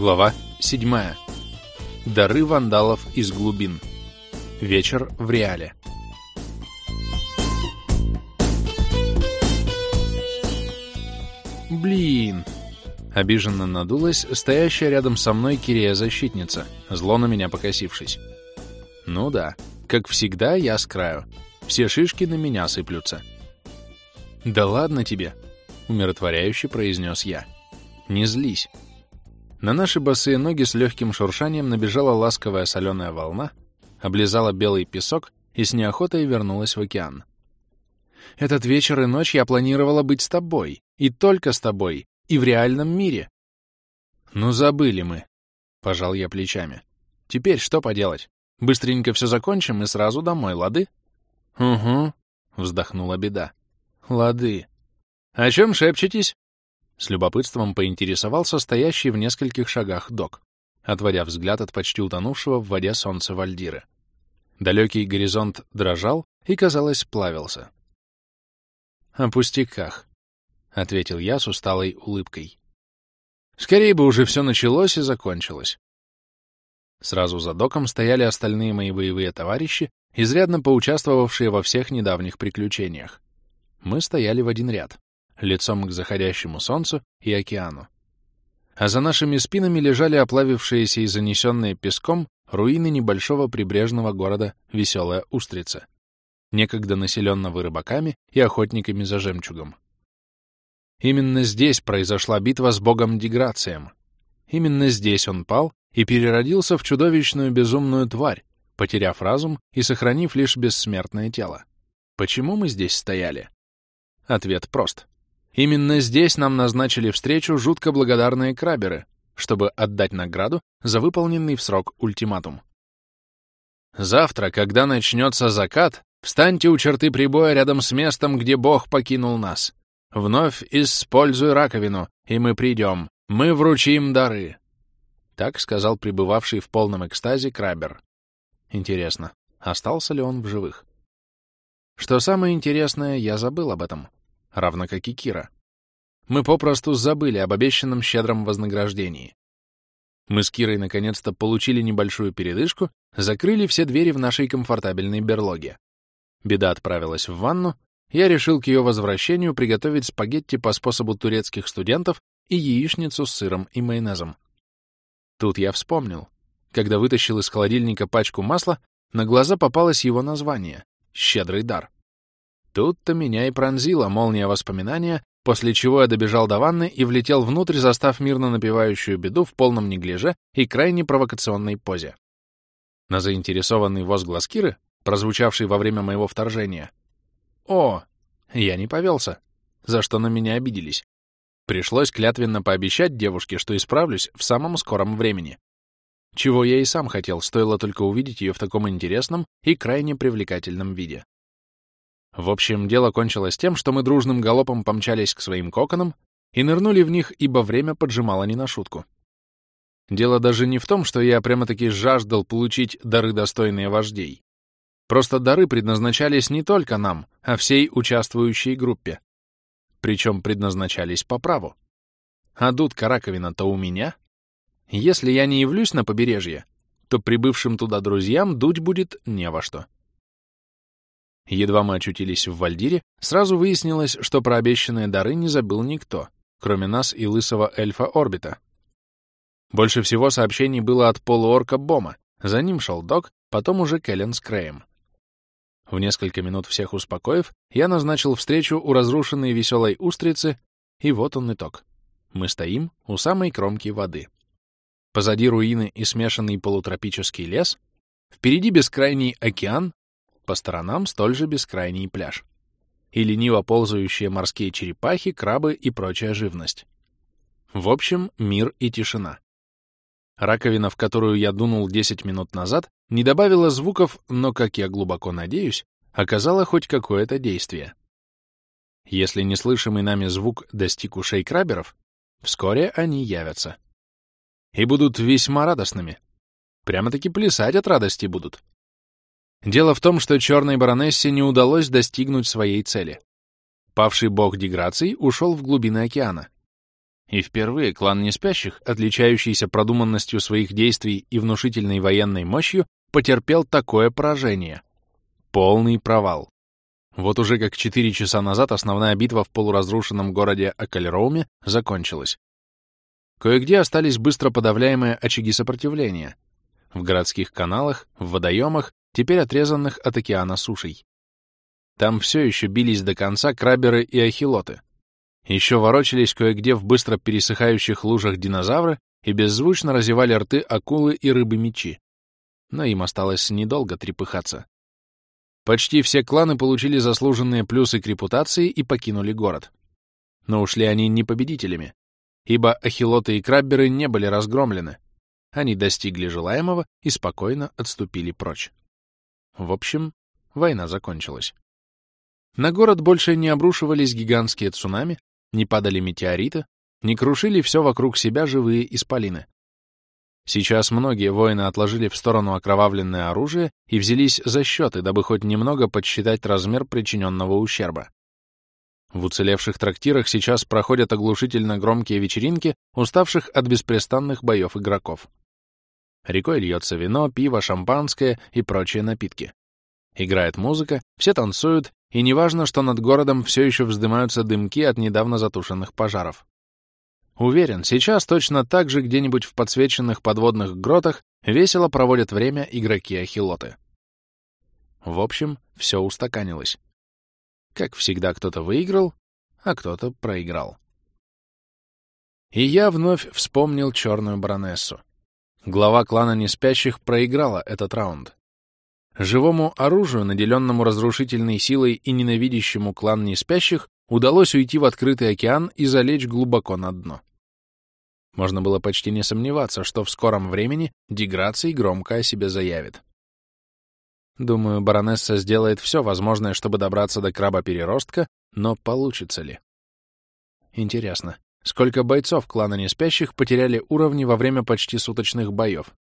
Глава 7. Дары вандалов из глубин. Вечер в реале. Блин. Обиженно надулась стоящая рядом со мной Кирия-защитница, зло на меня покосившись. Ну да, как всегда, я с краю. Все шишки на меня сыплются. «Да ладно тебе», — умиротворяюще произнес я. «Не злись. На наши босые ноги с легким шуршанием набежала ласковая соленая волна, облизала белый песок и с неохотой вернулась в океан. «Этот вечер и ночь я планировала быть с тобой, и только с тобой, и в реальном мире». «Ну, забыли мы», — пожал я плечами. «Теперь что поделать? Быстренько все закончим и сразу домой, лады?» «Угу», — вздохнула беда. «Лады. О чем шепчетесь?» С любопытством поинтересовался стоящий в нескольких шагах док, отводя взгляд от почти утонувшего в воде солнца Вальдиры. Далекий горизонт дрожал и, казалось, плавился. «О пустяках», — ответил я с усталой улыбкой. «Скорее бы уже все началось и закончилось». Сразу за доком стояли остальные мои боевые товарищи, изрядно поучаствовавшие во всех недавних приключениях. Мы стояли в один ряд лицом к заходящему солнцу и океану. А за нашими спинами лежали оплавившиеся и занесенные песком руины небольшого прибрежного города Веселая Устрица, некогда населенного рыбаками и охотниками за жемчугом. Именно здесь произошла битва с богом Деграцием. Именно здесь он пал и переродился в чудовищную безумную тварь, потеряв разум и сохранив лишь бессмертное тело. Почему мы здесь стояли? Ответ прост. Именно здесь нам назначили встречу жутко благодарные краберы, чтобы отдать награду за выполненный в срок ультиматум. Завтра, когда начнется закат, встаньте у черты прибоя рядом с местом, где Бог покинул нас. Вновь используй раковину, и мы придем. Мы вручим дары. Так сказал пребывавший в полном экстазе крабер. Интересно, остался ли он в живых? Что самое интересное, я забыл об этом равно как и Кира. Мы попросту забыли об обещанном щедром вознаграждении. Мы с Кирой наконец-то получили небольшую передышку, закрыли все двери в нашей комфортабельной берлоге. Беда отправилась в ванну, я решил к ее возвращению приготовить спагетти по способу турецких студентов и яичницу с сыром и майонезом. Тут я вспомнил. Когда вытащил из холодильника пачку масла, на глаза попалось его название — «Щедрый дар». Тут-то меня и пронзила молния воспоминания, после чего я добежал до ванны и влетел внутрь, застав мирно напевающую беду в полном неглиже и крайне провокационной позе. На заинтересованный возглас Киры, прозвучавший во время моего вторжения, «О!» Я не повелся, за что на меня обиделись. Пришлось клятвенно пообещать девушке, что исправлюсь в самом скором времени. Чего я и сам хотел, стоило только увидеть ее в таком интересном и крайне привлекательном виде. В общем, дело кончилось тем, что мы дружным галопом помчались к своим коконам и нырнули в них, ибо время поджимало не на шутку. Дело даже не в том, что я прямо-таки жаждал получить дары, достойные вождей. Просто дары предназначались не только нам, а всей участвующей группе. Причем предназначались по праву. А дудка раковина-то у меня. Если я не явлюсь на побережье, то прибывшим туда друзьям дуть будет не во что. Едва мы очутились в Вальдире, сразу выяснилось, что про обещанные дары не забыл никто, кроме нас и лысого эльфа Орбита. Больше всего сообщений было от полуорка Бома, за ним шел Док, потом уже Кэлен с Крэем. В несколько минут всех успокоив, я назначил встречу у разрушенной веселой устрицы, и вот он итог. Мы стоим у самой кромки воды. Позади руины и смешанный полутропический лес, впереди бескрайний океан, по сторонам столь же бескрайний пляж. И лениво ползающие морские черепахи, крабы и прочая живность. В общем, мир и тишина. Раковина, в которую я дунул 10 минут назад, не добавила звуков, но, как я глубоко надеюсь, оказала хоть какое-то действие. Если неслышимый нами звук достиг ушей краберов, вскоре они явятся. И будут весьма радостными. Прямо-таки плясать от радости будут. Дело в том, что черной баронессе не удалось достигнуть своей цели. Павший бог деграций ушел в глубины океана. И впервые клан неспящих, отличающийся продуманностью своих действий и внушительной военной мощью, потерпел такое поражение. Полный провал. Вот уже как четыре часа назад основная битва в полуразрушенном городе Акальроуме закончилась. Кое-где остались быстро подавляемые очаги сопротивления. В городских каналах, в водоемах, теперь отрезанных от океана сушей. Там все еще бились до конца краберы и ахилоты. Еще ворочались кое-где в быстро пересыхающих лужах динозавры и беззвучно разевали рты акулы и рыбы-мечи. Но им осталось недолго трепыхаться. Почти все кланы получили заслуженные плюсы к репутации и покинули город. Но ушли они не победителями, ибо ахилоты и крабберы не были разгромлены. Они достигли желаемого и спокойно отступили прочь. В общем, война закончилась. На город больше не обрушивались гигантские цунами, не падали метеориты, не крушили все вокруг себя живые исполины. Сейчас многие воины отложили в сторону окровавленное оружие и взялись за счеты, дабы хоть немного подсчитать размер причиненного ущерба. В уцелевших трактирах сейчас проходят оглушительно громкие вечеринки уставших от беспрестанных боев игроков. Рекой льется вино, пиво, шампанское и прочие напитки. Играет музыка, все танцуют, и неважно, что над городом все еще вздымаются дымки от недавно затушенных пожаров. Уверен, сейчас точно так же где-нибудь в подсвеченных подводных гротах весело проводят время игроки-ахилоты. В общем, все устаканилось. Как всегда, кто-то выиграл, а кто-то проиграл. И я вновь вспомнил черную баронессу. Глава клана Неспящих проиграла этот раунд. Живому оружию, наделенному разрушительной силой и ненавидящему клан Неспящих, удалось уйти в открытый океан и залечь глубоко на дно. Можно было почти не сомневаться, что в скором времени Деграций громко о себе заявит. Думаю, баронесса сделает все возможное, чтобы добраться до краба-переростка, но получится ли? Интересно, сколько бойцов клана Неспящих потеряли уровни во время почти суточных боев?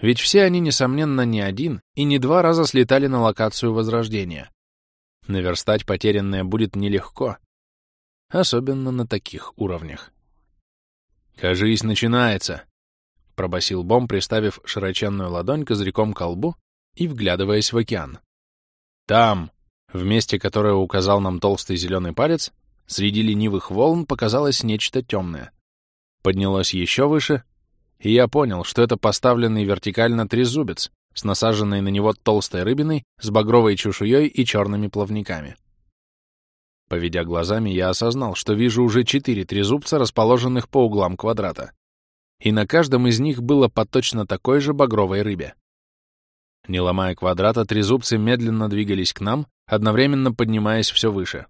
Ведь все они, несомненно, не один и не два раза слетали на локацию Возрождения. Наверстать потерянное будет нелегко, особенно на таких уровнях. «Кажись, начинается!» — пробасил Бом, приставив широченную ладонь козырьком к колбу и вглядываясь в океан. «Там!» — в месте, которое указал нам толстый зеленый палец, среди ленивых волн показалось нечто темное. Поднялось еще выше, и я понял, что это поставленный вертикально трезубец с насаженной на него толстой рыбиной с багровой чешуей и черными плавниками. Поведя глазами, я осознал, что вижу уже четыре трезубца, расположенных по углам квадрата. И на каждом из них было по точно такой же багровой рыбе. Не ломая квадрата, трезубцы медленно двигались к нам, одновременно поднимаясь все выше.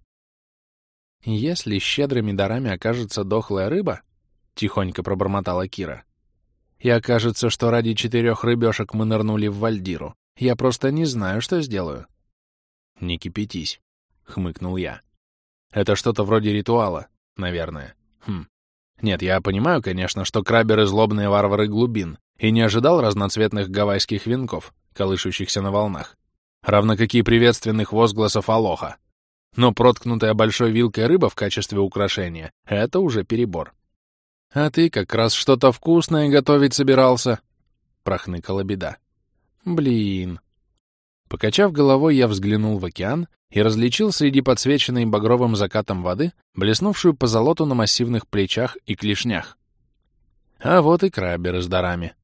«Если щедрыми дарами окажется дохлая рыба», — тихонько пробормотала Кира, «и окажется, что ради четырех рыбешек мы нырнули в Вальдиру, я просто не знаю, что сделаю». «Не кипятись», — хмыкнул я. Это что-то вроде ритуала, наверное. Хм. Нет, я понимаю, конечно, что краберы — злобные варвары глубин, и не ожидал разноцветных гавайских венков, колышущихся на волнах, равно как и приветственных возгласов алоха. Но проткнутая большой вилкой рыба в качестве украшения — это уже перебор. «А ты как раз что-то вкусное готовить собирался», — прохныкала беда. «Блин». Покачав головой, я взглянул в океан и различил среди подсвеченной багровым закатом воды блеснувшую по золоту на массивных плечах и клешнях. А вот и краберы с дарами.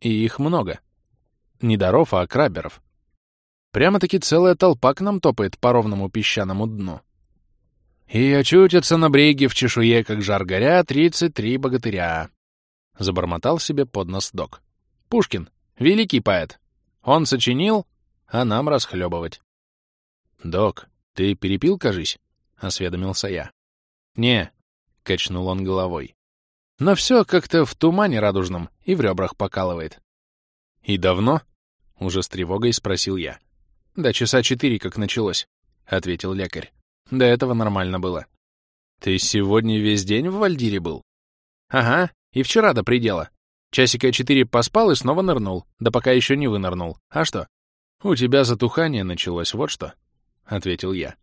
И их много. Не даров, а краберов. Прямо-таки целая толпа к нам топает по ровному песчаному дну. И очутятся на бреге в чешуе, как жар горя, тридцать три богатыря. Забормотал себе под нос док. Пушкин, великий поэт. Он сочинил, а нам расхлебывать. «Док, ты перепил, кажись?» — осведомился я. «Не», — качнул он головой. «Но все как-то в тумане радужном и в ребрах покалывает». «И давно?» — уже с тревогой спросил я. «Да часа четыре, как началось», — ответил лекарь. «До этого нормально было». «Ты сегодня весь день в Вальдире был?» «Ага, и вчера до предела. Часика четыре поспал и снова нырнул, да пока еще не вынырнул. А что?» «У тебя затухание началось, вот что», — ответил я.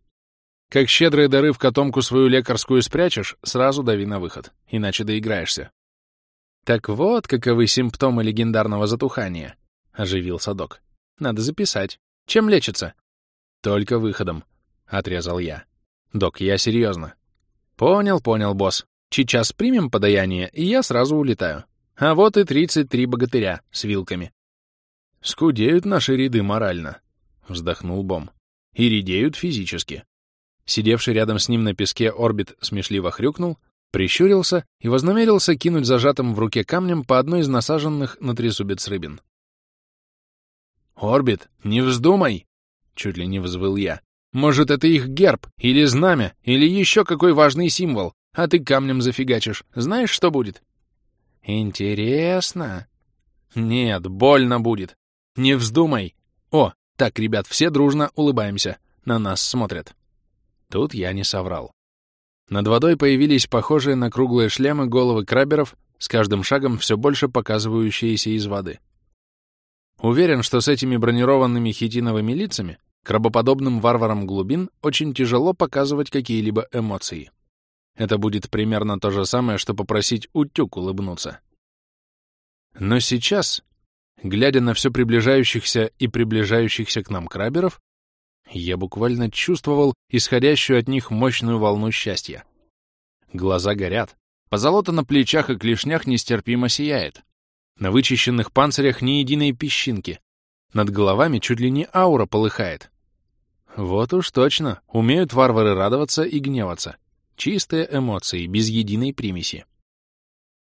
Как щедрые дары в котомку свою лекарскую спрячешь, сразу дави на выход, иначе доиграешься. Так вот, каковы симптомы легендарного затухания, — оживился док. Надо записать. Чем лечится? Только выходом, — отрезал я. Док, я серьезно. Понял, понял, босс. Сейчас примем подаяние, и я сразу улетаю. А вот и 33 богатыря с вилками. Скудеют наши ряды морально, — вздохнул Бом. И редеют физически. Сидевший рядом с ним на песке орбит смешливо хрюкнул, прищурился и вознамерился кинуть зажатым в руке камнем по одной из насаженных на трезубец рыбин. «Орбит, не вздумай!» — чуть ли не взвыл я. «Может, это их герб, или знамя, или еще какой важный символ, а ты камнем зафигачишь. Знаешь, что будет?» «Интересно». «Нет, больно будет. Не вздумай. О, так, ребят, все дружно улыбаемся. На нас смотрят». Тут я не соврал. Над водой появились похожие на круглые шлемы головы краберов, с каждым шагом все больше показывающиеся из воды. Уверен, что с этими бронированными хитиновыми лицами крабоподобным варварам глубин очень тяжело показывать какие-либо эмоции. Это будет примерно то же самое, что попросить утюг улыбнуться. Но сейчас, глядя на все приближающихся и приближающихся к нам краберов, я буквально чувствовал исходящую от них мощную волну счастья. Глаза горят, позолота на плечах и клешнях нестерпимо сияет. На вычищенных панцирях ни единой песчинки. Над головами чуть ли не аура полыхает. Вот уж точно, умеют варвары радоваться и гневаться. Чистые эмоции, без единой примеси.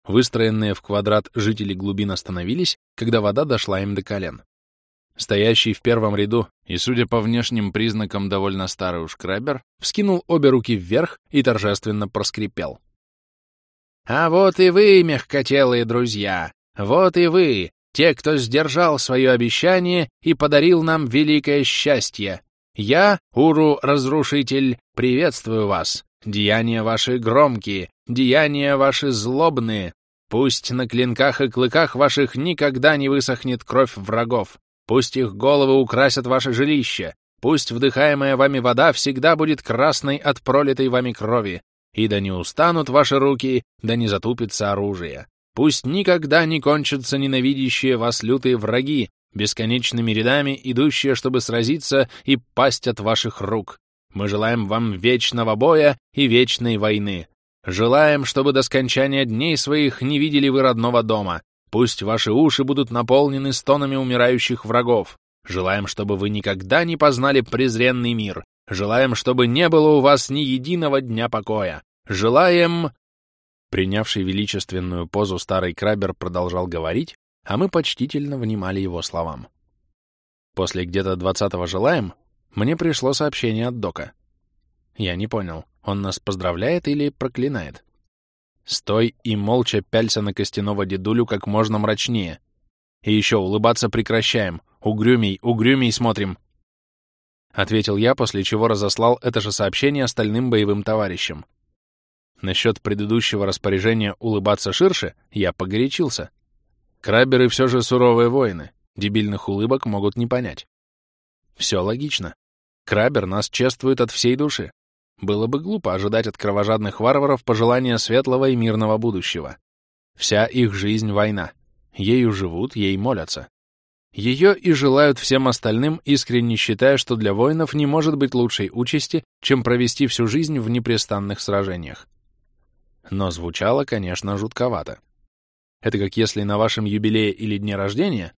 Выстроенные в квадрат жители глубин остановились, когда вода дошла им до колен. Стоящий в первом ряду и, судя по внешним признакам, довольно старый уж крабер, вскинул обе руки вверх и торжественно проскрипел. «А вот и вы, мягкотелые друзья! Вот и вы, те, кто сдержал свое обещание и подарил нам великое счастье! Я, Уру-разрушитель, приветствую вас! Деяния ваши громкие, деяния ваши злобные! Пусть на клинках и клыках ваших никогда не высохнет кровь врагов, Пусть их головы украсят ваше жилище, пусть вдыхаемая вами вода всегда будет красной от пролитой вами крови, и да не устанут ваши руки, да не затупится оружие. Пусть никогда не кончатся ненавидящие вас лютые враги, бесконечными рядами идущие, чтобы сразиться и пасть от ваших рук. Мы желаем вам вечного боя и вечной войны. Желаем, чтобы до скончания дней своих не видели вы родного дома, Пусть ваши уши будут наполнены стонами умирающих врагов. Желаем, чтобы вы никогда не познали презренный мир. Желаем, чтобы не было у вас ни единого дня покоя. Желаем...» Принявший величественную позу старый крабер продолжал говорить, а мы почтительно внимали его словам. После где-то двадцатого «желаем» мне пришло сообщение от Дока. Я не понял, он нас поздравляет или проклинает? Стой и молча пялься на костяного дедулю как можно мрачнее. И еще улыбаться прекращаем. Угрюмей, угрюмей смотрим. Ответил я, после чего разослал это же сообщение остальным боевым товарищам. Насчет предыдущего распоряжения улыбаться ширше я погорячился. Краберы все же суровые воины, дебильных улыбок могут не понять. Все логично. Крабер нас чествует от всей души, было бы глупо ожидать от кровожадных варваров пожелания светлого и мирного будущего. Вся их жизнь — война. Ею живут, ей молятся. Ее и желают всем остальным, искренне считая, что для воинов не может быть лучшей участи, чем провести всю жизнь в непрестанных сражениях. Но звучало, конечно, жутковато. Это как если на вашем юбилее или дне рождения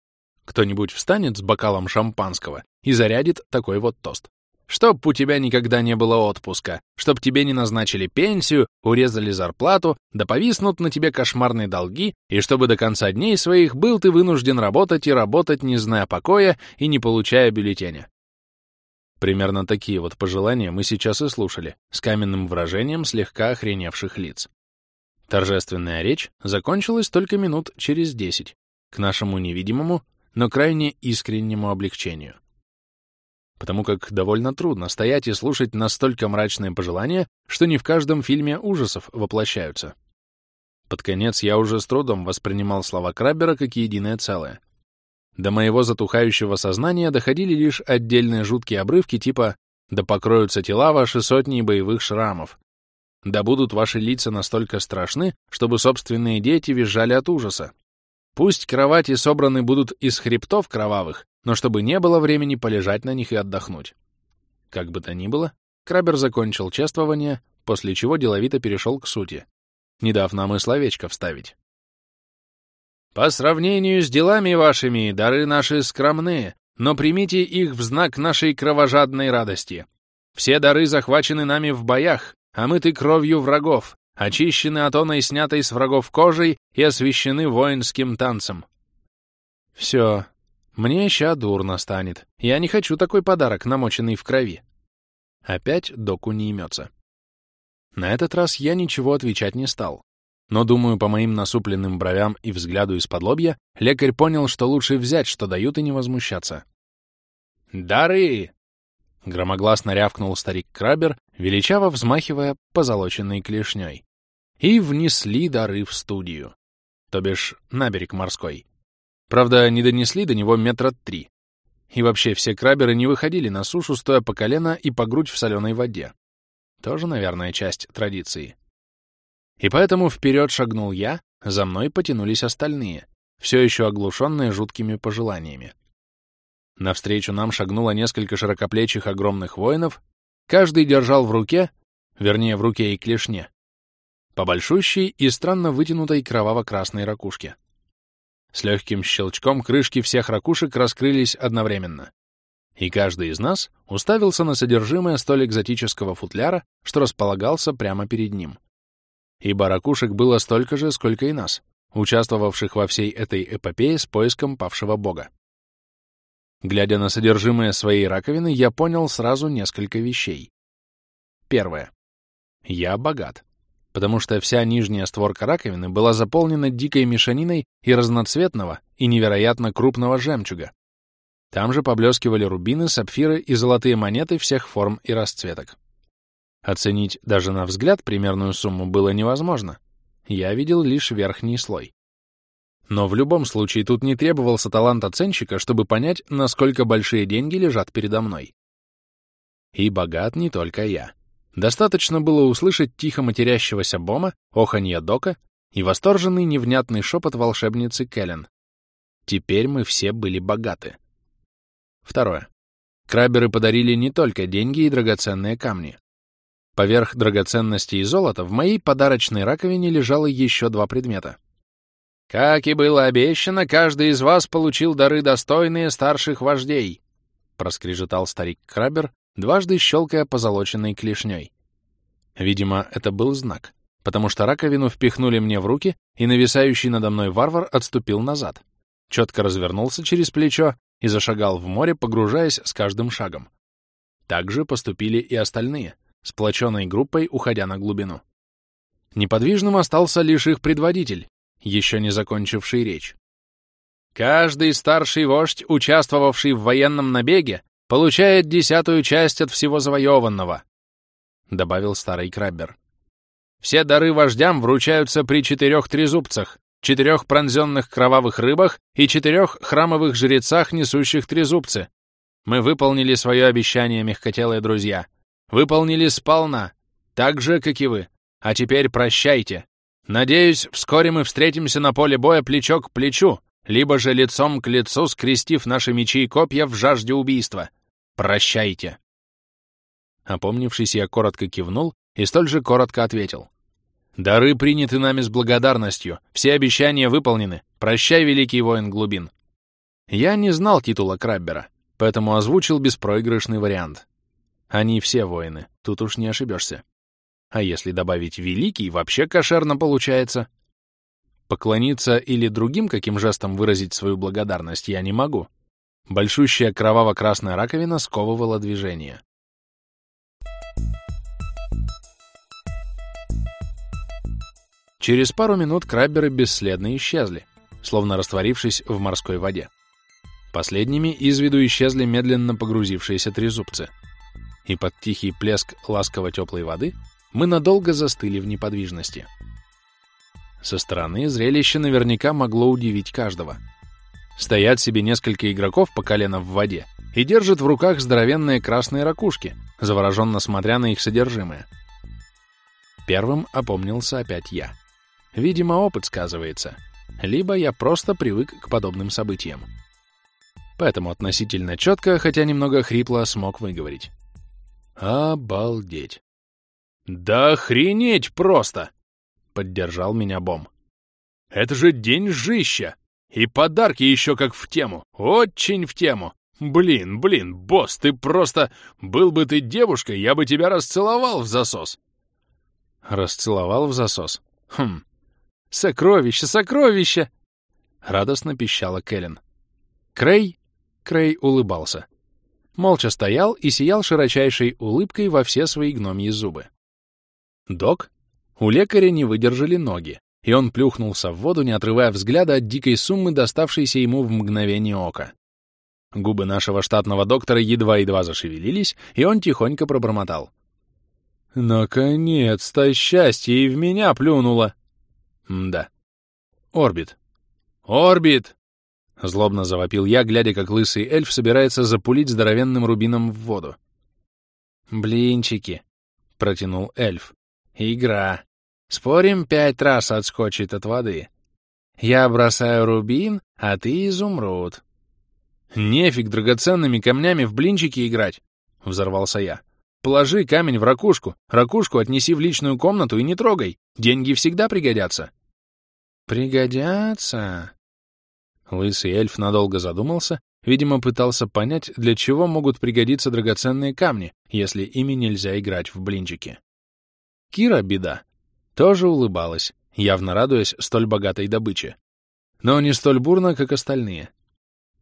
кто-нибудь встанет с бокалом шампанского и зарядит такой вот тост. Чтоб у тебя никогда не было отпуска, чтоб тебе не назначили пенсию, урезали зарплату, да повиснут на тебе кошмарные долги, и чтобы до конца дней своих был ты вынужден работать и работать, не зная покоя и не получая бюллетеня. Примерно такие вот пожелания мы сейчас и слушали, с каменным выражением слегка охреневших лиц. Торжественная речь закончилась только минут через десять, к нашему невидимому, но крайне искреннему облегчению потому как довольно трудно стоять и слушать настолько мрачные пожелания, что не в каждом фильме ужасов воплощаются. Под конец я уже с трудом воспринимал слова Краббера как единое целое. До моего затухающего сознания доходили лишь отдельные жуткие обрывки типа да покроются тела ваши сотней боевых шрамов, да будут ваши лица настолько страшны, чтобы собственные дети визжали от ужаса. Пусть кровати собраны будут из хребтов кровавых, но чтобы не было времени полежать на них и отдохнуть. Как бы то ни было, Крабер закончил чествование, после чего деловито перешел к сути, не дав нам и словечко вставить. «По сравнению с делами вашими, дары наши скромные, но примите их в знак нашей кровожадной радости. Все дары захвачены нами в боях, омыты кровью врагов, очищены от оной, снятой с врагов кожей и освящены воинским танцем. Все, мне ща дурно станет. Я не хочу такой подарок, намоченный в крови. Опять доку не имется. На этот раз я ничего отвечать не стал. Но, думаю, по моим насупленным бровям и взгляду из-под лобья, лекарь понял, что лучше взять, что дают, и не возмущаться. «Дары!» — громогласно рявкнул старик Крабер, величаво взмахивая позолоченной клешней. И внесли дары в студию, то бишь на берег морской. Правда, не донесли до него метра три. И вообще все краберы не выходили на сушу, стоя по колено и по грудь в соленой воде. Тоже, наверное, часть традиции. И поэтому вперед шагнул я, за мной потянулись остальные, все еще оглушенные жуткими пожеланиями. Навстречу нам шагнуло несколько широкоплечих огромных воинов, каждый держал в руке, вернее, в руке и клешне, по большущей и странно вытянутой кроваво-красной ракушке. С легким щелчком крышки всех ракушек раскрылись одновременно. И каждый из нас уставился на содержимое столь экзотического футляра, что располагался прямо перед ним. Ибо ракушек было столько же, сколько и нас, участвовавших во всей этой эпопее с поиском павшего бога. Глядя на содержимое своей раковины, я понял сразу несколько вещей. Первое. Я богат, потому что вся нижняя створка раковины была заполнена дикой мешаниной и разноцветного, и невероятно крупного жемчуга. Там же поблескивали рубины, сапфиры и золотые монеты всех форм и расцветок. Оценить даже на взгляд примерную сумму было невозможно. Я видел лишь верхний слой. Но в любом случае тут не требовался талант оценщика, чтобы понять, насколько большие деньги лежат передо мной. И богат не только я. Достаточно было услышать тихо матерящегося Бома, оханье Дока и восторженный невнятный шепот волшебницы Кэлен. Теперь мы все были богаты. Второе. Краберы подарили не только деньги и драгоценные камни. Поверх драгоценностей и золота в моей подарочной раковине лежало еще два предмета — «Как и было обещано, каждый из вас получил дары достойные старших вождей», — проскрежетал старик Крабер, дважды щелкая позолоченной клешней. Видимо, это был знак, потому что раковину впихнули мне в руки, и нависающий надо мной варвар отступил назад, четко развернулся через плечо и зашагал в море, погружаясь с каждым шагом. Так же поступили и остальные, сплоченной группой уходя на глубину. Неподвижным остался лишь их предводитель, еще не закончивший речь. Каждый старший вождь, участвовавший в военном набеге, получает десятую часть от всего завоеванного, — добавил старый краббер. Все дары вождям вручаются при четырех трезубцах, четырех пронзенных кровавых рыбах и четырех храмовых жрецах, несущих трезубцы. Мы выполнили свое обещание, мягкотелые друзья. Выполнили сполна, так же, как и вы. А теперь прощайте. Надеюсь, вскоре мы встретимся на поле боя плечо к плечу, либо же лицом к лицу, скрестив наши мечи и копья в жажде убийства. Прощайте!» Опомнившись, я коротко кивнул и столь же коротко ответил. «Дары приняты нами с благодарностью, все обещания выполнены. Прощай, великий воин глубин!» Я не знал титула Краббера, поэтому озвучил беспроигрышный вариант. Они все воины, тут уж не ошибешься. А если добавить «великий», вообще кошерно получается. Поклониться или другим каким жестом выразить свою благодарность я не могу. Большущая кроваво-красная раковина сковывала движение. Через пару минут крабберы бесследно исчезли, словно растворившись в морской воде. Последними из виду исчезли медленно погрузившиеся трезубцы. И под тихий плеск ласково-теплой воды мы надолго застыли в неподвижности. Со стороны зрелище наверняка могло удивить каждого. Стоят себе несколько игроков по колено в воде и держат в руках здоровенные красные ракушки, завороженно смотря на их содержимое. Первым опомнился опять я. Видимо, опыт сказывается. Либо я просто привык к подобным событиям. Поэтому относительно четко, хотя немного хрипло, смог выговорить. Обалдеть. «Да охренеть просто!» — поддержал меня Бом. «Это же день жища! И подарки еще как в тему, очень в тему! Блин, блин, босс, ты просто... Был бы ты девушкой, я бы тебя расцеловал в засос!» Расцеловал в засос? Хм. «Сокровище, сокровище!» Радостно пищала Кэлен. Крей... Крей улыбался. Молча стоял и сиял широчайшей улыбкой во все свои гномьи зубы. Док? У лекаря не выдержали ноги, и он плюхнулся в воду, не отрывая взгляда от дикой суммы, доставшейся ему в мгновение ока. Губы нашего штатного доктора едва-едва зашевелились, и он тихонько пробормотал. «Наконец-то счастье и в меня плюнуло!» «Да. Орбит. Орбит!» Злобно завопил я, глядя, как лысый эльф собирается запулить здоровенным рубином в воду. «Блинчики», — протянул эльф. Игра. Спорим, пять раз отскочит от воды. Я бросаю рубин, а ты изумруд. Нефиг драгоценными камнями в блинчики играть, — взорвался я. Положи камень в ракушку, ракушку отнеси в личную комнату и не трогай. Деньги всегда пригодятся. Пригодятся? Лысый эльф надолго задумался, видимо, пытался понять, для чего могут пригодиться драгоценные камни, если ими нельзя играть в блинчики. Кира, беда, тоже улыбалась, явно радуясь столь богатой добыче. Но не столь бурно, как остальные.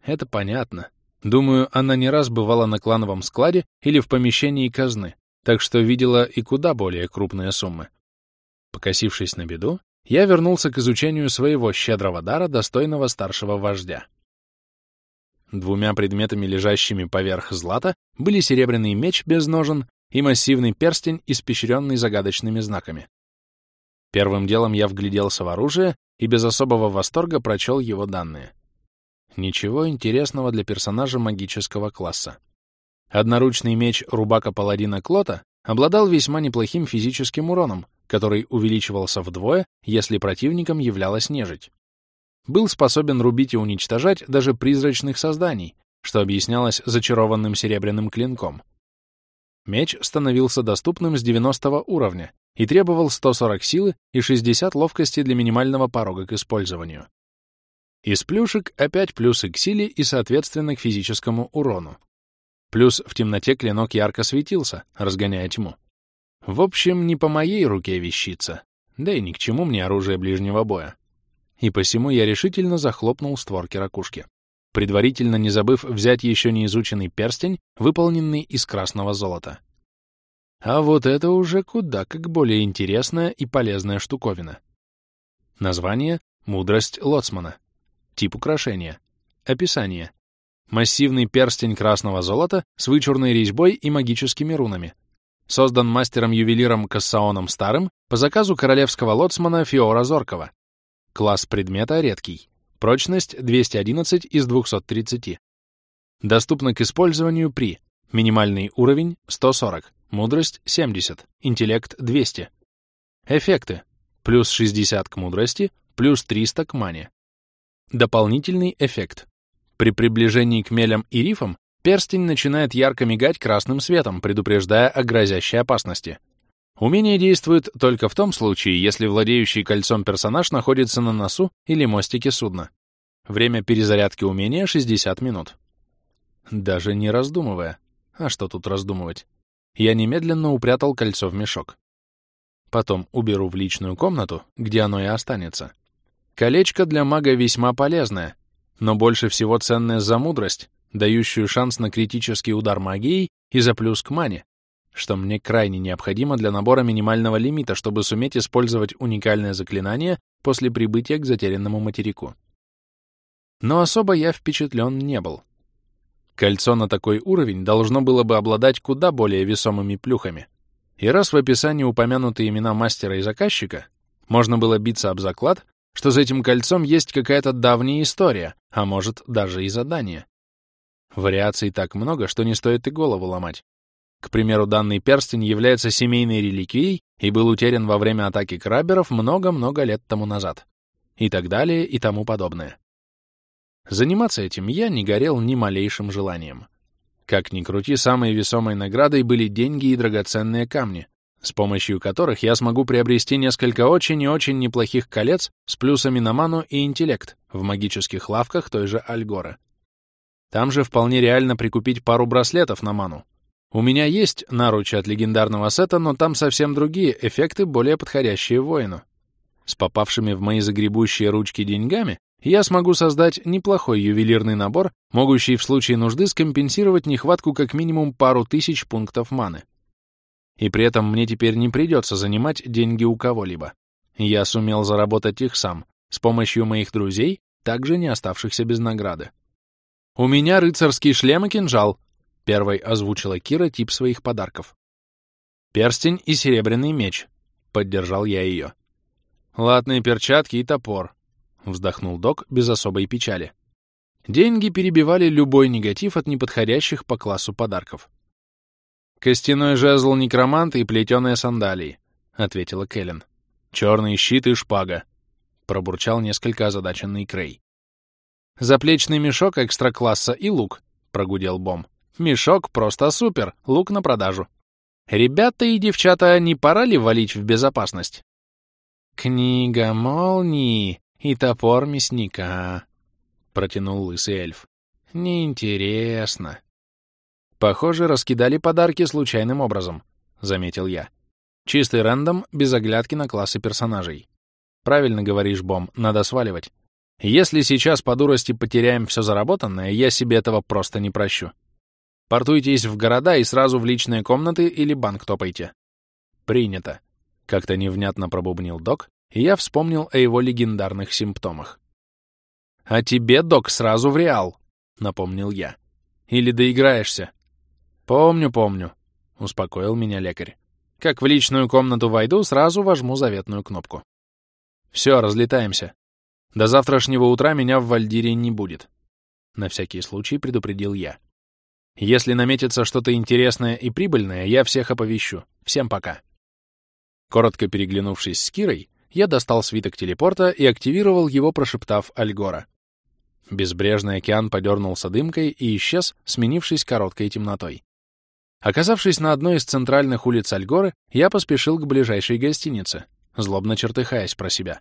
Это понятно. Думаю, она не раз бывала на клановом складе или в помещении казны, так что видела и куда более крупные суммы. Покосившись на беду, я вернулся к изучению своего щедрого дара, достойного старшего вождя. Двумя предметами, лежащими поверх злата, были серебряный меч без ножен и массивный перстень, испещренный загадочными знаками. Первым делом я вгляделся в оружие и без особого восторга прочел его данные. Ничего интересного для персонажа магического класса. Одноручный меч рубака-паладина Клота обладал весьма неплохим физическим уроном, который увеличивался вдвое, если противником являлась нежить. Был способен рубить и уничтожать даже призрачных созданий, что объяснялось зачарованным серебряным клинком — Меч становился доступным с 90 уровня и требовал 140 силы и 60 ловкости для минимального порога к использованию. Из плюшек опять плюсы к силе и, соответственно, к физическому урону. Плюс в темноте клинок ярко светился, разгоняя тьму. В общем, не по моей руке вещица, да и ни к чему мне оружие ближнего боя. И посему я решительно захлопнул створки ракушки предварительно не забыв взять еще не изученный перстень, выполненный из красного золота. А вот это уже куда как более интересная и полезная штуковина. Название — «Мудрость Лоцмана». Тип украшения. Описание. Массивный перстень красного золота с вычурной резьбой и магическими рунами. Создан мастером-ювелиром Кассаоном Старым по заказу королевского лоцмана Фиора Зоркова. Класс предмета редкий. Прочность 211 из 230. Доступно к использованию при минимальный уровень 140, мудрость 70, интеллект 200. Эффекты. Плюс 60 к мудрости, плюс 300 к мане. Дополнительный эффект. При приближении к мелям и рифам перстень начинает ярко мигать красным светом, предупреждая о грозящей опасности. Умение действует только в том случае, если владеющий кольцом персонаж находится на носу или мостике судна. Время перезарядки умения — 60 минут. Даже не раздумывая. А что тут раздумывать? Я немедленно упрятал кольцо в мешок. Потом уберу в личную комнату, где оно и останется. Колечко для мага весьма полезное, но больше всего ценное за мудрость, дающую шанс на критический удар магией и за плюс к мане, что мне крайне необходимо для набора минимального лимита, чтобы суметь использовать уникальное заклинание после прибытия к затерянному материку. Но особо я впечатлен не был. Кольцо на такой уровень должно было бы обладать куда более весомыми плюхами. И раз в описании упомянуты имена мастера и заказчика, можно было биться об заклад, что за этим кольцом есть какая-то давняя история, а может, даже и задание. Вариаций так много, что не стоит и голову ломать. К примеру, данный перстень является семейной реликвией и был утерян во время атаки краберов много-много лет тому назад. И так далее, и тому подобное. Заниматься этим я не горел ни малейшим желанием. Как ни крути, самой весомой наградой были деньги и драгоценные камни, с помощью которых я смогу приобрести несколько очень и очень неплохих колец с плюсами на ману и интеллект в магических лавках той же Альгора. Там же вполне реально прикупить пару браслетов на ману. У меня есть наручи от легендарного сета, но там совсем другие эффекты, более подходящие воину. С попавшими в мои загребущие ручки деньгами я смогу создать неплохой ювелирный набор, могущий в случае нужды скомпенсировать нехватку как минимум пару тысяч пунктов маны. И при этом мне теперь не придется занимать деньги у кого-либо. Я сумел заработать их сам, с помощью моих друзей, также не оставшихся без награды. «У меня рыцарский шлем и кинжал», — первой озвучила Кира тип своих подарков. «Перстень и серебряный меч», — поддержал я ее. «Латные перчатки и топор», — вздохнул док без особой печали. Деньги перебивали любой негатив от неподходящих по классу подарков. «Костяной жезл некроманта и плетеные сандалии», — ответила Кэлен. «Черный щит и шпага», — пробурчал несколько озадаченный Крей. «Заплечный мешок экстра-класса и лук», — прогудел Бом. «Мешок просто супер, лук на продажу. Ребята и девчата, не пора ли валить в безопасность?» «Книга молнии и топор мясника», — протянул лысый эльф. «Неинтересно». «Похоже, раскидали подарки случайным образом», — заметил я. «Чистый рэндом, без оглядки на классы персонажей». «Правильно говоришь, Бом, надо сваливать. Если сейчас по дурости потеряем все заработанное, я себе этого просто не прощу. Портуйтесь в города и сразу в личные комнаты или банк топайте». «Принято», — как-то невнятно пробубнил док, и я вспомнил о его легендарных симптомах. «А тебе, док, сразу в Реал», — напомнил я. «Или доиграешься?» «Помню, помню», — успокоил меня лекарь. «Как в личную комнату войду, сразу вожму заветную кнопку». «Все, разлетаемся. До завтрашнего утра меня в Вальдире не будет». На всякий случай предупредил я. «Если наметится что-то интересное и прибыльное, я всех оповещу. Всем пока». Коротко переглянувшись с Кирой, я достал свиток телепорта и активировал его, прошептав Альгора. Безбрежный океан подернулся дымкой и исчез, сменившись короткой темнотой. Оказавшись на одной из центральных улиц Альгоры, я поспешил к ближайшей гостинице, злобно чертыхаясь про себя.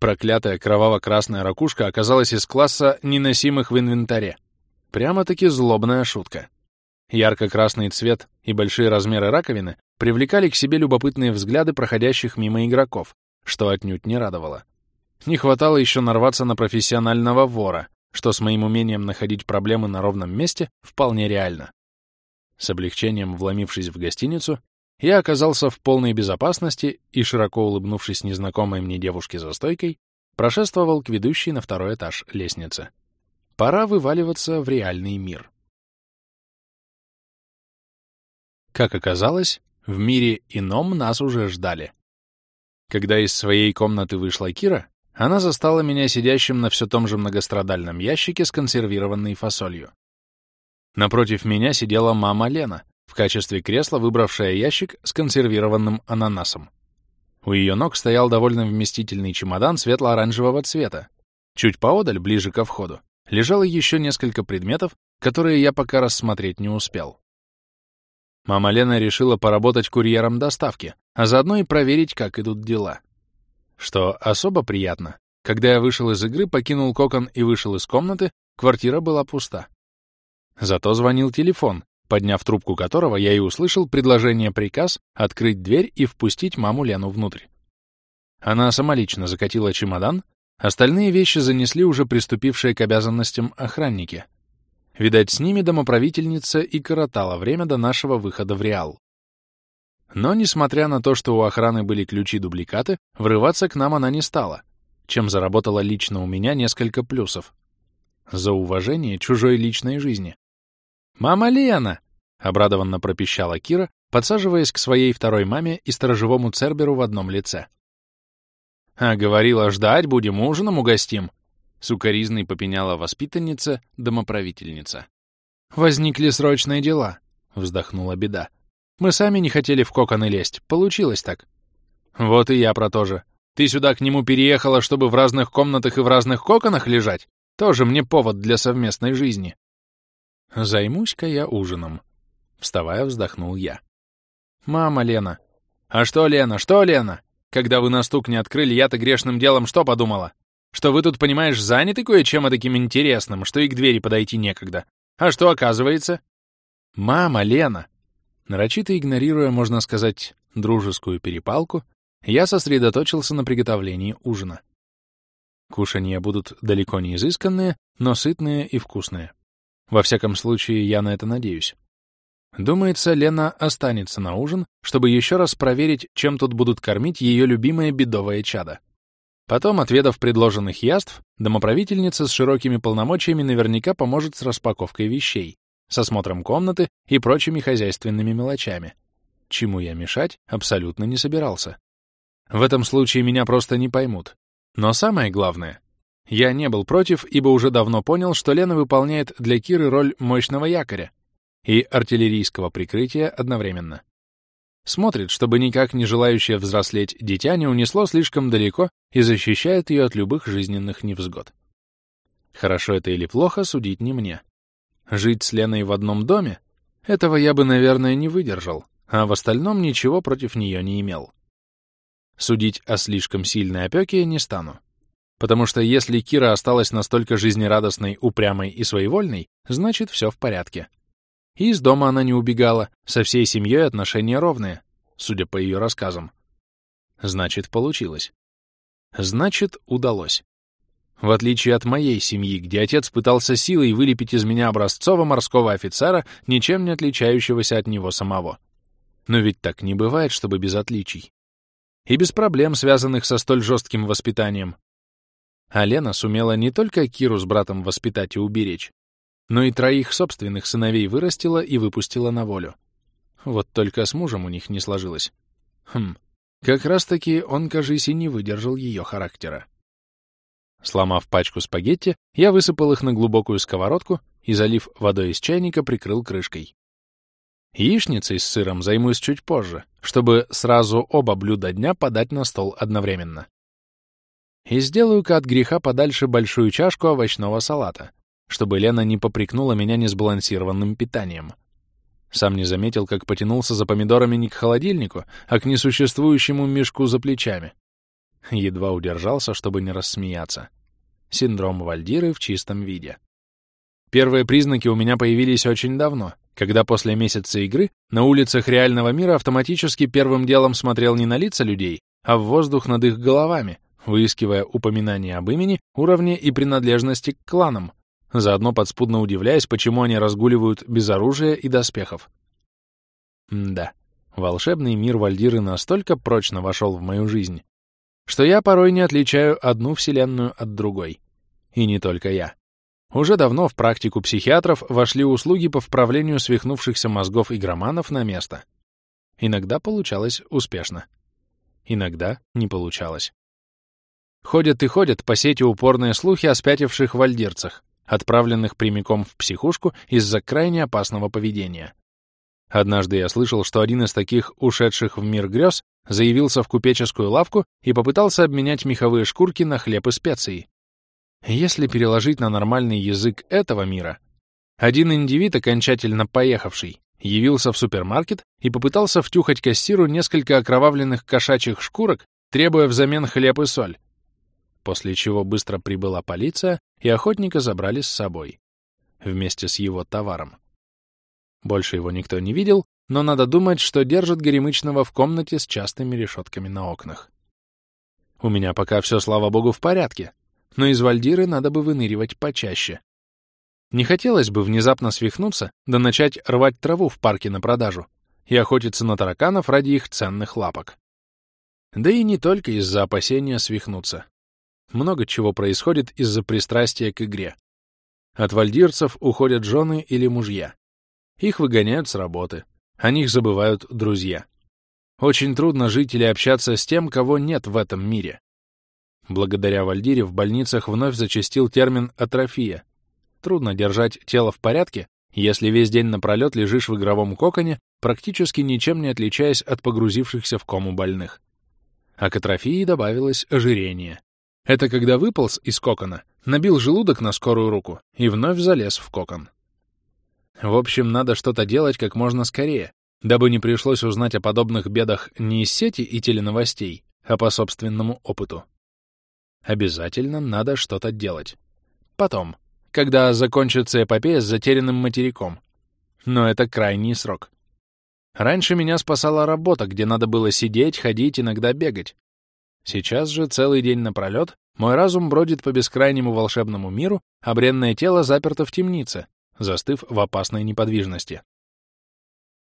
Проклятая кроваво-красная ракушка оказалась из класса неносимых в инвентаре. Прямо-таки злобная шутка. Ярко-красный цвет и большие размеры раковины привлекали к себе любопытные взгляды проходящих мимо игроков, что отнюдь не радовало. Не хватало еще нарваться на профессионального вора, что с моим умением находить проблемы на ровном месте вполне реально. С облегчением вломившись в гостиницу, я оказался в полной безопасности и, широко улыбнувшись незнакомой мне девушке за стойкой, прошествовал к ведущей на второй этаж лестнице. Пора вываливаться в реальный мир. Как оказалось, в мире ином нас уже ждали. Когда из своей комнаты вышла Кира, она застала меня сидящим на все том же многострадальном ящике с консервированной фасолью. Напротив меня сидела мама Лена, в качестве кресла выбравшая ящик с консервированным ананасом. У ее ног стоял довольно вместительный чемодан светло-оранжевого цвета. Чуть поодаль, ближе ко входу, лежало еще несколько предметов, которые я пока рассмотреть не успел. Мама Лена решила поработать курьером доставки, а заодно и проверить, как идут дела. Что особо приятно, когда я вышел из игры, покинул кокон и вышел из комнаты, квартира была пуста. Зато звонил телефон, подняв трубку которого я и услышал предложение-приказ открыть дверь и впустить маму Лену внутрь. Она самолично закатила чемодан, остальные вещи занесли уже приступившие к обязанностям охранники. Видать, с ними домоправительница и коротала время до нашего выхода в Реал. Но, несмотря на то, что у охраны были ключи-дубликаты, врываться к нам она не стала, чем заработала лично у меня несколько плюсов. За уважение чужой личной жизни. «Мама Лена!» — обрадованно пропищала Кира, подсаживаясь к своей второй маме и сторожевому Церберу в одном лице. «А говорила, ждать будем, ужином угостим!» — сукоризной попеняла воспитанница, домоправительница. «Возникли срочные дела», — вздохнула беда. Мы сами не хотели в коконы лезть. Получилось так. Вот и я про то же. Ты сюда к нему переехала, чтобы в разных комнатах и в разных коконах лежать? Тоже мне повод для совместной жизни. Займусь-ка я ужином. Вставая, вздохнул я. Мама, Лена. А что, Лена, что, Лена? Когда вы на стук не открыли, я-то грешным делом что подумала? Что вы тут, понимаешь, заняты кое-чем таким интересным, что и к двери подойти некогда. А что оказывается? Мама, Лена. Нарочито игнорируя, можно сказать, дружескую перепалку, я сосредоточился на приготовлении ужина. Кушанья будут далеко не изысканные, но сытные и вкусные. Во всяком случае, я на это надеюсь. Думается, Лена останется на ужин, чтобы еще раз проверить, чем тут будут кормить ее любимое бедовое чадо. Потом, отведав предложенных яств, домоправительница с широкими полномочиями наверняка поможет с распаковкой вещей, с осмотром комнаты и прочими хозяйственными мелочами. Чему я мешать абсолютно не собирался. В этом случае меня просто не поймут. Но самое главное, я не был против, ибо уже давно понял, что Лена выполняет для Киры роль мощного якоря и артиллерийского прикрытия одновременно. Смотрит, чтобы никак не желающее взрослеть дитя не унесло слишком далеко и защищает ее от любых жизненных невзгод. Хорошо это или плохо, судить не мне. Жить с Леной в одном доме? Этого я бы, наверное, не выдержал, а в остальном ничего против нее не имел. Судить о слишком сильной опеке я не стану. Потому что если Кира осталась настолько жизнерадостной, упрямой и своевольной, значит, все в порядке. И из дома она не убегала, со всей семьей отношения ровные, судя по ее рассказам. Значит, получилось. Значит, удалось. В отличие от моей семьи, где отец пытался силой вылепить из меня образцового морского офицера, ничем не отличающегося от него самого. Но ведь так не бывает, чтобы без отличий и без проблем, связанных со столь жестким воспитанием. А Лена сумела не только Киру с братом воспитать и уберечь, но и троих собственных сыновей вырастила и выпустила на волю. Вот только с мужем у них не сложилось. Хм, как раз-таки он, кажись, и не выдержал ее характера. Сломав пачку спагетти, я высыпал их на глубокую сковородку и, залив водой из чайника, прикрыл крышкой. Яичницей с сыром займусь чуть позже, чтобы сразу оба блюда дня подать на стол одновременно. И сделаю-ка от греха подальше большую чашку овощного салата, чтобы Лена не попрекнула меня несбалансированным питанием. Сам не заметил, как потянулся за помидорами не к холодильнику, а к несуществующему мешку за плечами. Едва удержался, чтобы не рассмеяться. Синдром Вальдиры в чистом виде. Первые признаки у меня появились очень давно, когда после месяца игры на улицах реального мира автоматически первым делом смотрел не на лица людей, а в воздух над их головами, выискивая упоминания об имени, уровне и принадлежности к кланам, заодно подспудно удивляясь, почему они разгуливают без оружия и доспехов. М да, волшебный мир Вальдиры настолько прочно вошел в мою жизнь, что я порой не отличаю одну вселенную от другой. И не только я. Уже давно в практику психиатров вошли услуги по вправлению свихнувшихся мозгов игроманов на место. Иногда получалось успешно. Иногда не получалось. Ходят и ходят по сети упорные слухи о спятивших вальдирцах, отправленных прямиком в психушку из-за крайне опасного поведения. Однажды я слышал, что один из таких ушедших в мир грез заявился в купеческую лавку и попытался обменять меховые шкурки на хлеб и специи. Если переложить на нормальный язык этого мира, один индивид, окончательно поехавший, явился в супермаркет и попытался втюхать кассиру несколько окровавленных кошачьих шкурок, требуя взамен хлеб и соль. После чего быстро прибыла полиция, и охотника забрали с собой, вместе с его товаром. Больше его никто не видел, но надо думать, что держат Горемычного в комнате с частыми решетками на окнах. У меня пока все, слава богу, в порядке, но из Вальдиры надо бы выныривать почаще. Не хотелось бы внезапно свихнуться да начать рвать траву в парке на продажу и охотиться на тараканов ради их ценных лапок. Да и не только из-за опасения свихнуться. Много чего происходит из-за пристрастия к игре. От вальдирцев уходят жены или мужья. Их выгоняют с работы. О них забывают друзья. Очень трудно жить или общаться с тем, кого нет в этом мире. Благодаря Вальдире в больницах вновь зачастил термин «атрофия». Трудно держать тело в порядке, если весь день напролет лежишь в игровом коконе, практически ничем не отличаясь от погрузившихся в кому больных. А к атрофии добавилось ожирение. Это когда выполз из кокона, набил желудок на скорую руку и вновь залез в кокон. В общем, надо что-то делать как можно скорее, дабы не пришлось узнать о подобных бедах не из сети и теленовостей, а по собственному опыту. Обязательно надо что-то делать. Потом, когда закончится эпопея с затерянным материком. Но это крайний срок. Раньше меня спасала работа, где надо было сидеть, ходить, иногда бегать. Сейчас же целый день напролет мой разум бродит по бескрайнему волшебному миру, а бренное тело заперто в темнице, застыв в опасной неподвижности.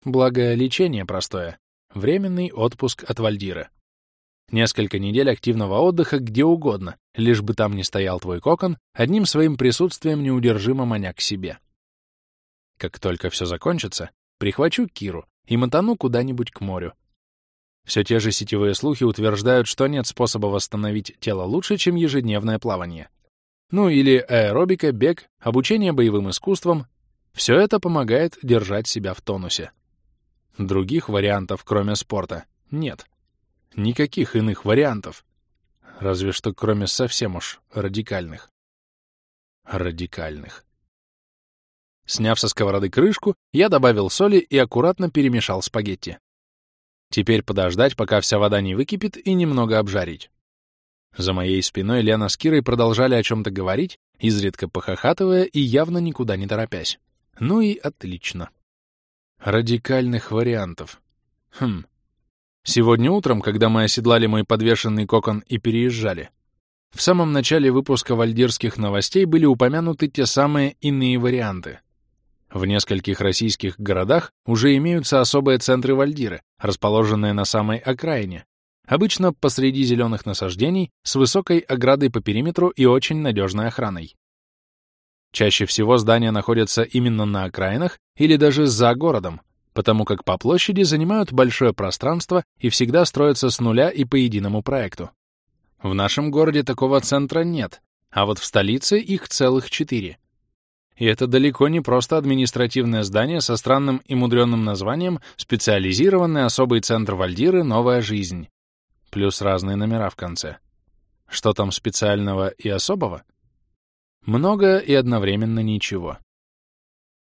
Благо, лечение простое. Временный отпуск от Вальдира. Несколько недель активного отдыха где угодно, лишь бы там не стоял твой кокон, одним своим присутствием неудержимо маня к себе. Как только все закончится, прихвачу Киру и мотану куда-нибудь к морю. Все те же сетевые слухи утверждают, что нет способа восстановить тело лучше, чем ежедневное плавание. Ну или аэробика, бег, обучение боевым искусствам. Все это помогает держать себя в тонусе. Других вариантов, кроме спорта, нет. Никаких иных вариантов. Разве что кроме совсем уж радикальных. Радикальных. Сняв со сковороды крышку, я добавил соли и аккуратно перемешал спагетти. Теперь подождать, пока вся вода не выкипит, и немного обжарить. За моей спиной Лена с Кирой продолжали о чем-то говорить, изредка похохатывая и явно никуда не торопясь. Ну и отлично. Радикальных вариантов. Хм, Сегодня утром, когда мы оседлали мой подвешенный кокон и переезжали, в самом начале выпуска вальдирских новостей были упомянуты те самые иные варианты. В нескольких российских городах уже имеются особые центры вальдиры, расположенные на самой окраине, обычно посреди зеленых насаждений с высокой оградой по периметру и очень надежной охраной. Чаще всего здания находятся именно на окраинах или даже за городом, потому как по площади занимают большое пространство и всегда строятся с нуля и по единому проекту. В нашем городе такого центра нет, а вот в столице их целых четыре. И это далеко не просто административное здание со странным и мудренным названием «Специализированный особый центр Вальдиры. Новая жизнь». Плюс разные номера в конце. Что там специального и особого? Много и одновременно ничего.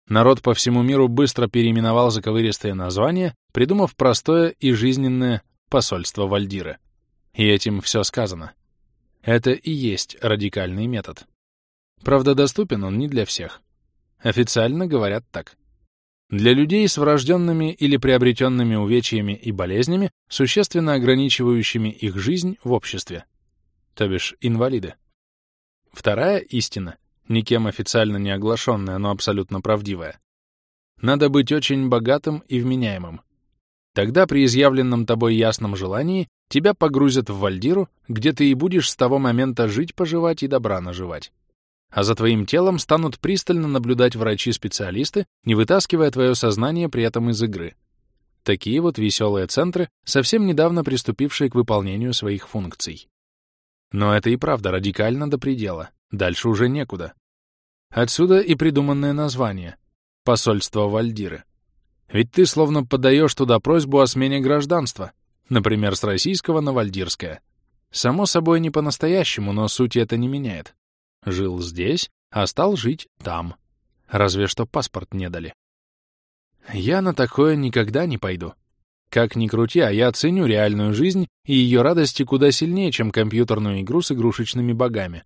Народ по всему миру быстро переименовал заковыристые названия, придумав простое и жизненное посольство Вальдира. И этим все сказано. Это и есть радикальный метод. Правда, доступен он не для всех. Официально говорят так. Для людей с врожденными или приобретенными увечьями и болезнями, существенно ограничивающими их жизнь в обществе, то бишь инвалиды. Вторая истина никем официально не оглашенная, но абсолютно правдивая. Надо быть очень богатым и вменяемым. Тогда при изъявленном тобой ясном желании тебя погрузят в Вальдиру, где ты и будешь с того момента жить-поживать и добра наживать. А за твоим телом станут пристально наблюдать врачи-специалисты, не вытаскивая твое сознание при этом из игры. Такие вот веселые центры, совсем недавно приступившие к выполнению своих функций. Но это и правда радикально до предела. Дальше уже некуда. Отсюда и придуманное название — посольство Вальдиры. Ведь ты словно подаешь туда просьбу о смене гражданства, например, с российского на вальдирское. Само собой, не по-настоящему, но суть это не меняет. Жил здесь, а стал жить там. Разве что паспорт не дали. Я на такое никогда не пойду. Как ни крути, а я ценю реальную жизнь и ее радости куда сильнее, чем компьютерную игру с игрушечными богами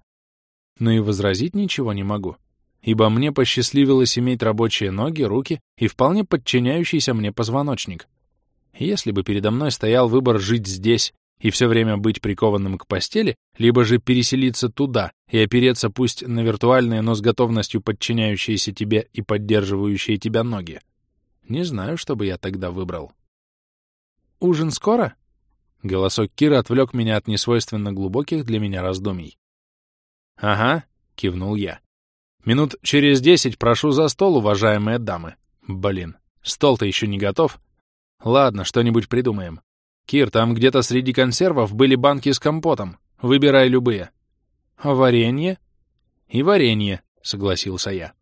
но и возразить ничего не могу, ибо мне посчастливилось иметь рабочие ноги, руки и вполне подчиняющийся мне позвоночник. Если бы передо мной стоял выбор жить здесь и все время быть прикованным к постели, либо же переселиться туда и опереться пусть на виртуальные, но с готовностью подчиняющиеся тебе и поддерживающие тебя ноги, не знаю, что бы я тогда выбрал. «Ужин скоро?» Голосок Кира отвлек меня от несвойственно глубоких для меня раздумий. «Ага», — кивнул я. «Минут через десять прошу за стол, уважаемые дамы. Блин, стол-то еще не готов. Ладно, что-нибудь придумаем. Кир, там где-то среди консервов были банки с компотом. Выбирай любые». «А варенье?» «И варенье», — согласился я.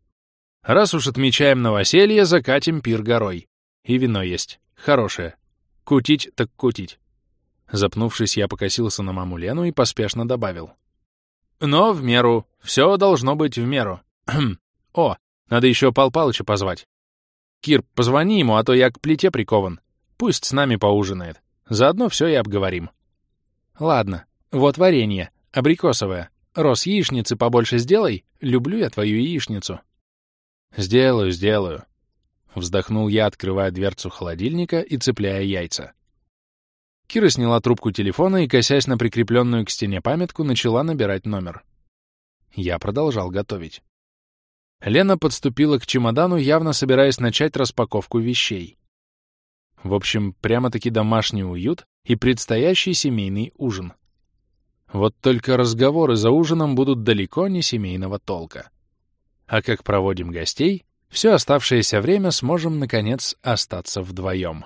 Раз уж отмечаем новоселье, закатим пир горой. И вино есть. Хорошее. Кутить так кутить. Запнувшись, я покосился на маму Лену и поспешно добавил. Но в меру. Все должно быть в меру. О, надо еще Пал Палыча позвать. Кир, позвони ему, а то я к плите прикован. Пусть с нами поужинает. Заодно все и обговорим. Ладно, вот варенье, абрикосовое. Рос, яичницы побольше сделай. Люблю я твою яичницу. Сделаю, сделаю. Вздохнул я, открывая дверцу холодильника и цепляя яйца. Кира сняла трубку телефона и, косясь на прикрепленную к стене памятку, начала набирать номер. Я продолжал готовить. Лена подступила к чемодану, явно собираясь начать распаковку вещей. В общем, прямо-таки домашний уют и предстоящий семейный ужин. Вот только разговоры за ужином будут далеко не семейного толка. А как проводим гостей, все оставшееся время сможем, наконец, остаться вдвоем.